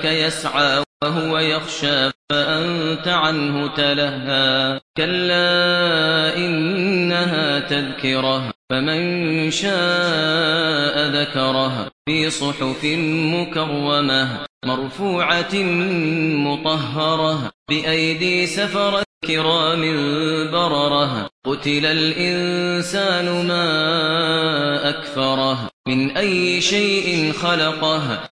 جاءك يسعى وهو يخشى فأنت عنه تلهى كلا إنها تذكرة فمن شاء ذكره في صحف مكرمة مرفوعة مطهرة بأيدي سفرة كرام بررة قتل الإنسان ما أكفره من أي شيء خلقه